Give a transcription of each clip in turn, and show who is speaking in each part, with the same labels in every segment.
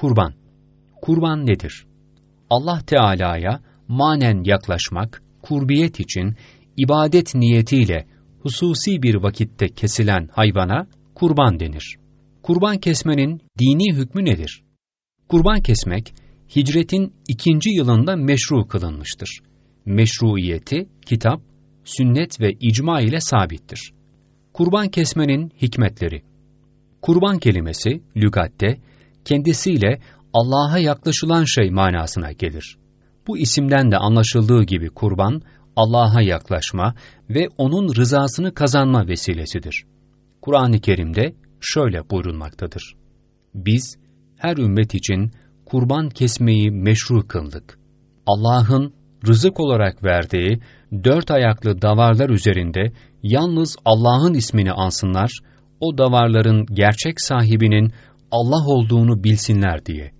Speaker 1: Kurban. Kurban nedir? Allah Teala'ya manen yaklaşmak, kurbiyet için ibadet niyetiyle hususi bir vakitte kesilen hayvana kurban denir. Kurban kesmenin dini hükmü nedir? Kurban kesmek, hicretin ikinci yılında meşru kılınmıştır. Meşruiyeti, kitap, sünnet ve icma ile sabittir. Kurban kesmenin hikmetleri Kurban kelimesi, lügatte, kendisiyle Allah'a yaklaşılan şey manasına gelir. Bu isimden de anlaşıldığı gibi kurban, Allah'a yaklaşma ve O'nun rızasını kazanma vesilesidir. Kur'an-ı Kerim'de şöyle buyurulmaktadır. Biz, her ümmet için kurban kesmeyi meşru kıldık. Allah'ın rızık olarak verdiği dört ayaklı davarlar üzerinde yalnız Allah'ın ismini ansınlar, o davarların gerçek sahibinin Allah olduğunu bilsinler diye.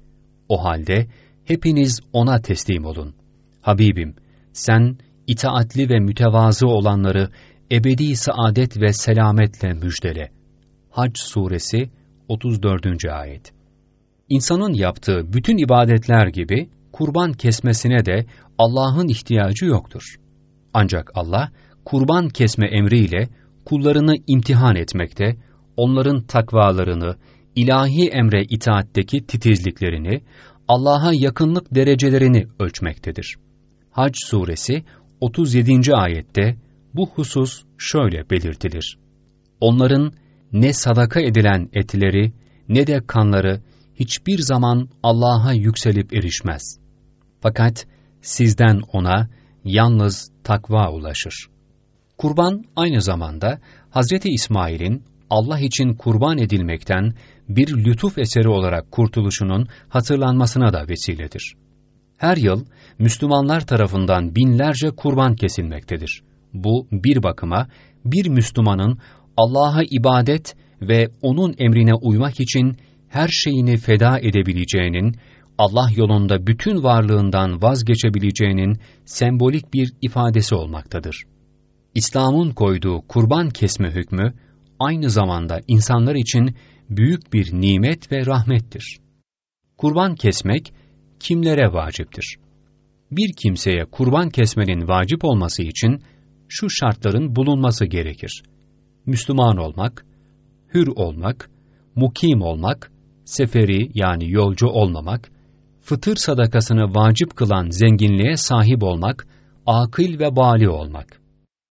Speaker 1: O halde hepiniz O'na teslim olun. Habibim, sen itaatli ve mütevazı olanları ebedi saadet ve selametle müjdele. Hac Suresi 34. Ayet İnsanın yaptığı bütün ibadetler gibi kurban kesmesine de Allah'ın ihtiyacı yoktur. Ancak Allah, kurban kesme emriyle kullarını imtihan etmekte, onların takvalarını, ilahi emre itaatteki titizliklerini, Allah'a yakınlık derecelerini ölçmektedir. Hac suresi 37. ayette bu husus şöyle belirtilir. Onların ne sadaka edilen etleri ne de kanları hiçbir zaman Allah'a yükselip erişmez. Fakat sizden ona yalnız takva ulaşır. Kurban aynı zamanda Hz. İsmail'in Allah için kurban edilmekten bir lütuf eseri olarak kurtuluşunun hatırlanmasına da vesiledir. Her yıl Müslümanlar tarafından binlerce kurban kesilmektedir. Bu bir bakıma bir Müslümanın Allah'a ibadet ve O'nun emrine uymak için her şeyini feda edebileceğinin, Allah yolunda bütün varlığından vazgeçebileceğinin sembolik bir ifadesi olmaktadır. İslam'ın koyduğu kurban kesme hükmü, aynı zamanda insanlar için büyük bir nimet ve rahmettir. Kurban kesmek kimlere vaciptir? Bir kimseye kurban kesmenin vacip olması için şu şartların bulunması gerekir. Müslüman olmak, hür olmak, mukim olmak, seferi yani yolcu olmamak, fıtır sadakasını vacip kılan zenginliğe sahip olmak, akıl ve bali olmak.